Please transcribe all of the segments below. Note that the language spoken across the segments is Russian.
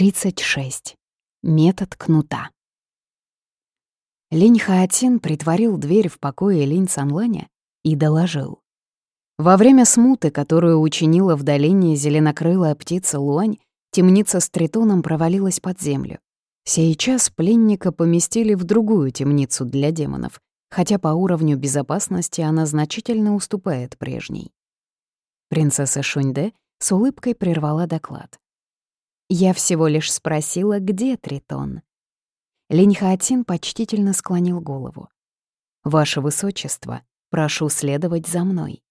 36. Метод кнута. Линь Хаатин притворил дверь в покое Линь Цанланя и доложил. Во время смуты, которую учинила в долине зеленокрылая птица Луань, темница с тритоном провалилась под землю. Сейчас пленника поместили в другую темницу для демонов, хотя по уровню безопасности она значительно уступает прежней. Принцесса Шуньде с улыбкой прервала доклад. Я всего лишь спросила, где Тритон. Линь Хаотин почтительно склонил голову. «Ваше Высочество, прошу следовать за мной».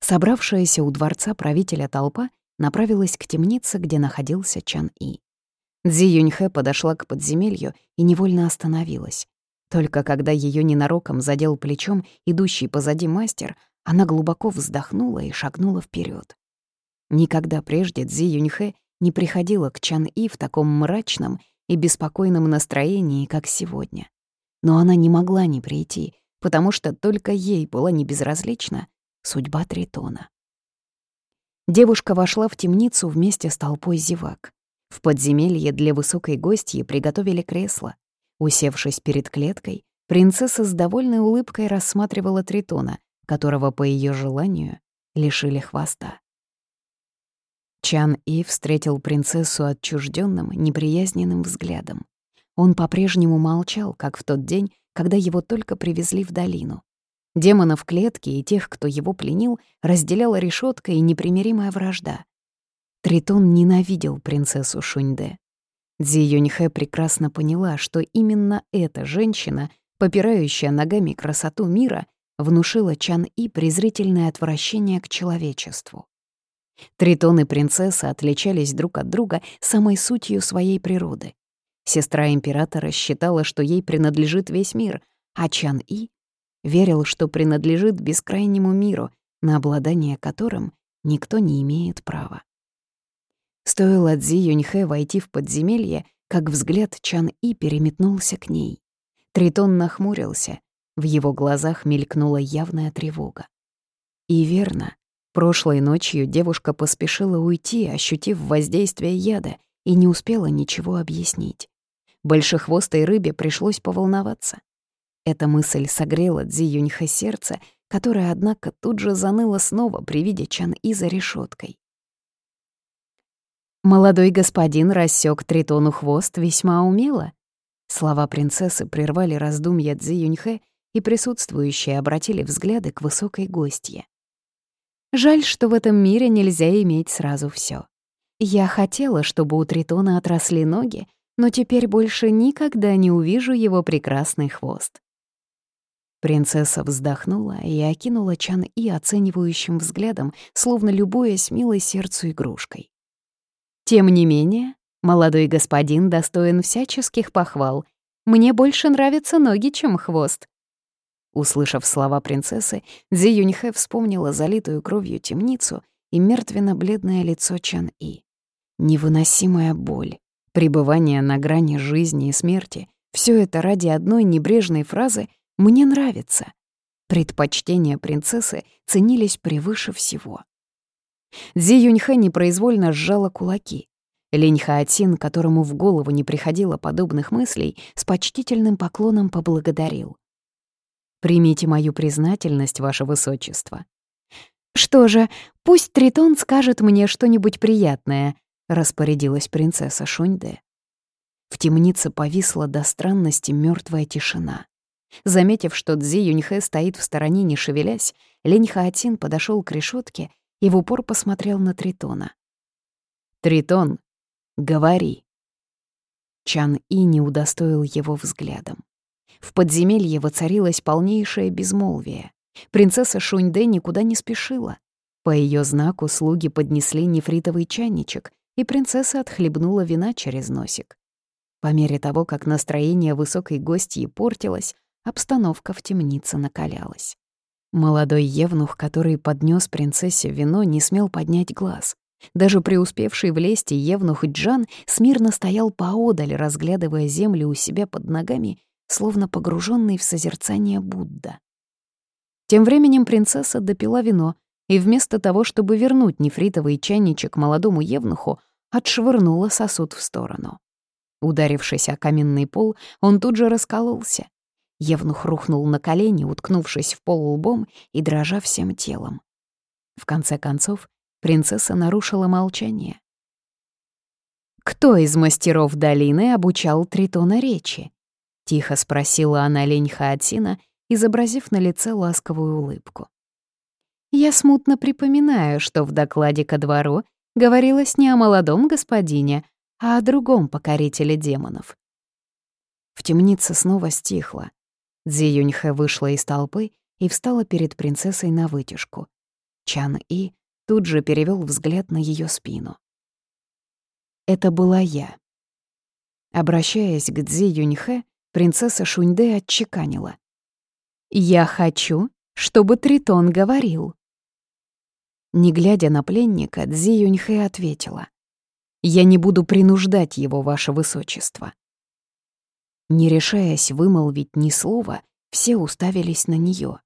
Собравшаяся у дворца правителя толпа направилась к темнице, где находился Чан И. Цзи Юньхэ подошла к подземелью и невольно остановилась. Только когда ее ненароком задел плечом идущий позади мастер, она глубоко вздохнула и шагнула вперед. Никогда прежде Цзи Юньхэ не приходила к Чан И в таком мрачном и беспокойном настроении, как сегодня. Но она не могла не прийти, потому что только ей была небезразлична судьба Тритона. Девушка вошла в темницу вместе с толпой зевак. В подземелье для высокой гостьи приготовили кресло. Усевшись перед клеткой, принцесса с довольной улыбкой рассматривала Тритона, которого, по ее желанию, лишили хвоста. Чан И встретил принцессу отчужденным, неприязненным взглядом. Он по-прежнему молчал, как в тот день, когда его только привезли в долину. Демона в клетке и тех, кто его пленил, разделяла решетка и непримиримая вражда. Тритон ненавидел принцессу Шуньде. Дзи Юньхэ прекрасно поняла, что именно эта женщина, попирающая ногами красоту мира, внушила Чан И презрительное отвращение к человечеству. Тритон и принцесса отличались друг от друга самой сутью своей природы. Сестра императора считала, что ей принадлежит весь мир, а Чан И верил, что принадлежит бескрайнему миру, на обладание которым никто не имеет права. Стоило Цзи Юньхэ войти в подземелье, как взгляд Чан И переметнулся к ней. Тритон нахмурился, в его глазах мелькнула явная тревога. И верно, прошлой ночью девушка поспешила уйти, ощутив воздействие яда, и не успела ничего объяснить. Большехвостой рыбе пришлось поволноваться. Эта мысль согрела Цзи Юньха сердце, которое, однако, тут же заныло снова при виде Чан И за решеткой. Молодой господин рассек Тритону хвост весьма умело. Слова принцессы прервали раздумья Цзи Юньхэ, и присутствующие обратили взгляды к высокой гостье. Жаль, что в этом мире нельзя иметь сразу все. Я хотела, чтобы у Тритона отросли ноги, но теперь больше никогда не увижу его прекрасный хвост. Принцесса вздохнула и окинула Чан И оценивающим взглядом, словно любуясь милой сердцу игрушкой. Тем не менее, молодой господин достоин всяческих похвал. Мне больше нравятся ноги, чем хвост. Услышав слова принцессы, Дзи Юньхэ вспомнила залитую кровью темницу и мертвенно-бледное лицо Чан И. Невыносимая боль, пребывание на грани жизни и смерти — все это ради одной небрежной фразы «мне нравится». Предпочтения принцессы ценились превыше всего. Дзи Юньхэ непроизвольно сжала кулаки. Линь Хаотин, которому в голову не приходило подобных мыслей, с почтительным поклоном поблагодарил. Примите мою признательность, ваше высочество. Что же, пусть Тритон скажет мне что-нибудь приятное, распорядилась принцесса Шуньде. В темнице повисла до странности мертвая тишина. Заметив, что Цзи Юньхэ стоит в стороне, не шевелясь, Лень Хаотин подошел к решетке и в упор посмотрел на Тритона. «Тритон, говори!» Чан И не удостоил его взглядом. В подземелье воцарилось полнейшее безмолвие. Принцесса Шуньде никуда не спешила. По ее знаку слуги поднесли нефритовый чайничек, и принцесса отхлебнула вина через носик. По мере того, как настроение высокой гостьи портилось, обстановка в темнице накалялась. Молодой евнух, который поднес принцессе вино, не смел поднять глаз. Даже преуспевший в лесте евнух Джан смирно стоял поодаль, разглядывая землю у себя под ногами словно погруженный в созерцание Будда. Тем временем принцесса допила вино, и вместо того, чтобы вернуть нефритовый чайничек молодому евнуху, отшвырнула сосуд в сторону. Ударившись о каменный пол, он тут же раскололся. Евнух рухнул на колени, уткнувшись в пол лбом и дрожа всем телом. В конце концов, принцесса нарушила молчание. «Кто из мастеров долины обучал Тритона речи?» — тихо спросила она лень Хаатина, изобразив на лице ласковую улыбку. «Я смутно припоминаю, что в докладе ко двору говорилось не о молодом господине, а о другом покорителе демонов». В темнице снова стихло. Дзи Юньхэ вышла из толпы и встала перед принцессой на вытяжку. Чан И тут же перевел взгляд на ее спину. Это была я. Обращаясь к Дзи Юньхэ, принцесса Шуньде отчеканила. «Я хочу, чтобы Тритон говорил». Не глядя на пленника, Дзи Юньхэ ответила. «Я не буду принуждать его, ваше высочество». Не решаясь вымолвить ни слова, все уставились на нее.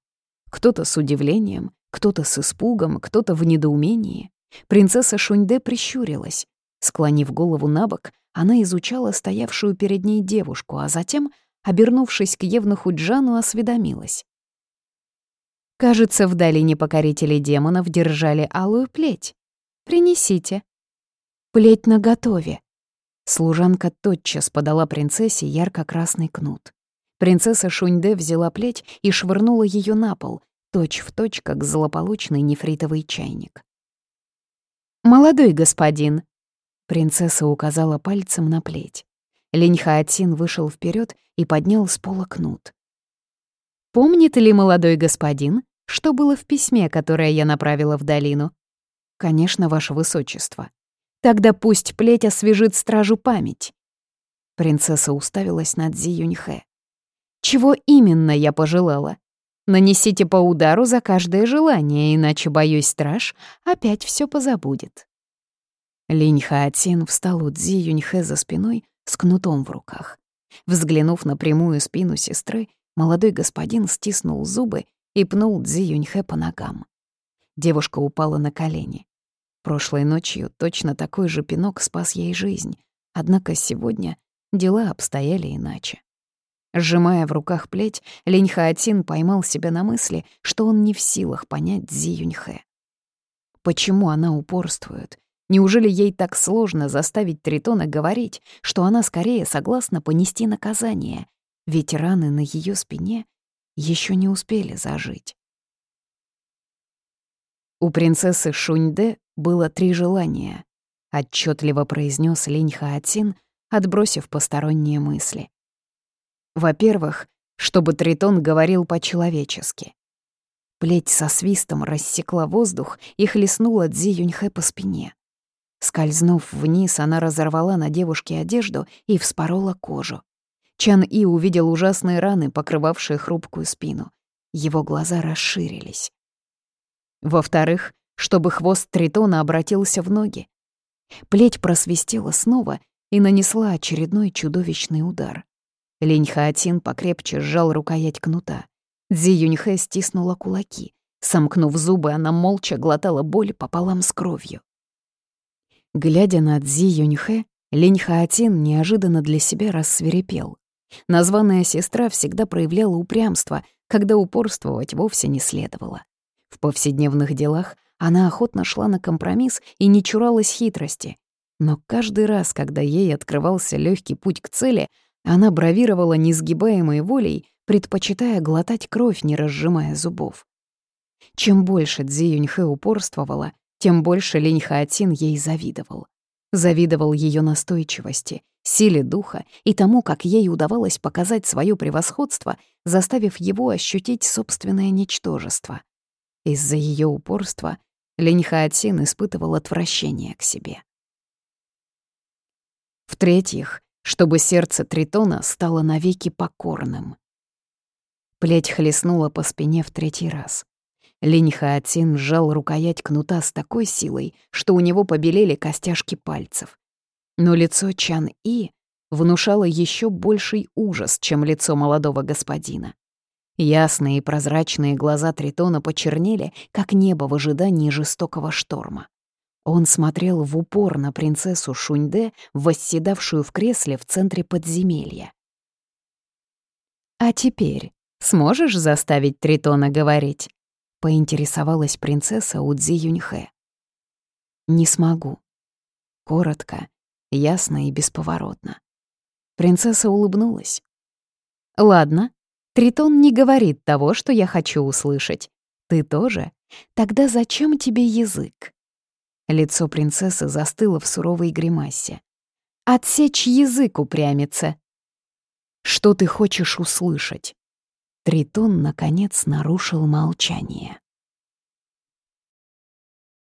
Кто-то с удивлением, кто-то с испугом, кто-то в недоумении. Принцесса Шуньде прищурилась. Склонив голову на бок, она изучала стоявшую перед ней девушку, а затем, обернувшись к Евнуху Джану, осведомилась. «Кажется, в долине покорителей демонов держали алую плеть. Принесите». «Плеть наготове». Служанка тотчас подала принцессе ярко-красный кнут. Принцесса Шуньде взяла плеть и швырнула ее на пол, точь в точь, как злополучный нефритовый чайник. «Молодой господин!» Принцесса указала пальцем на плеть. Линь Хаатин вышел вперед и поднял с пола кнут. «Помнит ли молодой господин, что было в письме, которое я направила в долину?» «Конечно, ваше высочество. Тогда пусть плеть освежит стражу память». Принцесса уставилась на Цзи Юньхэ. Чего именно я пожелала? Нанесите по удару за каждое желание, иначе, боюсь, страж опять все позабудет. Линь Хаатин встал у Цзи Юньхэ за спиной с кнутом в руках. Взглянув на прямую спину сестры, молодой господин стиснул зубы и пнул Цзи Юньхэ по ногам. Девушка упала на колени. Прошлой ночью точно такой же пинок спас ей жизнь, однако сегодня дела обстояли иначе. Сжимая в руках плеть, Линь Хаотин поймал себя на мысли, что он не в силах понять Цзи Юньхэ. Почему она упорствует? Неужели ей так сложно заставить Тритона говорить, что она скорее согласна понести наказание, ведь раны на ее спине еще не успели зажить? У принцессы Шуньде было три желания, отчетливо произнес Линь Хаотин, отбросив посторонние мысли. Во-первых, чтобы Тритон говорил по-человечески. Плеть со свистом рассекла воздух и хлестнула Дзи Юньхэ по спине. Скользнув вниз, она разорвала на девушке одежду и вспорола кожу. Чан И увидел ужасные раны, покрывавшие хрупкую спину. Его глаза расширились. Во-вторых, чтобы хвост Тритона обратился в ноги. Плеть просвистела снова и нанесла очередной чудовищный удар. Линь Хаотин покрепче сжал рукоять кнута. Дзи Юньхэ стиснула кулаки. Сомкнув зубы, она молча глотала боль пополам с кровью. Глядя на Дзи Юньхэ, Линь Хаотин неожиданно для себя рассверепел. Названная сестра всегда проявляла упрямство, когда упорствовать вовсе не следовало. В повседневных делах она охотно шла на компромисс и не чуралась хитрости. Но каждый раз, когда ей открывался легкий путь к цели, она бравировала несгибаемой волей, предпочитая глотать кровь, не разжимая зубов. Чем больше Цзи Юньхэ упорствовала, тем больше Линь Хаотин ей завидовал. Завидовал ее настойчивости, силе духа и тому, как ей удавалось показать свое превосходство, заставив его ощутить собственное ничтожество. Из-за ее упорства Линь Хаотин испытывал отвращение к себе. В-третьих, чтобы сердце Тритона стало навеки покорным. Плеть хлестнула по спине в третий раз. Линь Хаотин сжал рукоять кнута с такой силой, что у него побелели костяшки пальцев. Но лицо Чан И внушало еще больший ужас, чем лицо молодого господина. Ясные и прозрачные глаза Тритона почернели, как небо в ожидании жестокого шторма. Он смотрел в упор на принцессу Шуньде, восседавшую в кресле в центре подземелья. «А теперь сможешь заставить Тритона говорить?» — поинтересовалась принцесса у Цзи Юньхэ. «Не смогу». Коротко, ясно и бесповоротно. Принцесса улыбнулась. «Ладно, Тритон не говорит того, что я хочу услышать. Ты тоже? Тогда зачем тебе язык?» Лицо принцессы застыло в суровой гримасе. «Отсечь язык упрямится!» «Что ты хочешь услышать?» Тритон, наконец, нарушил молчание.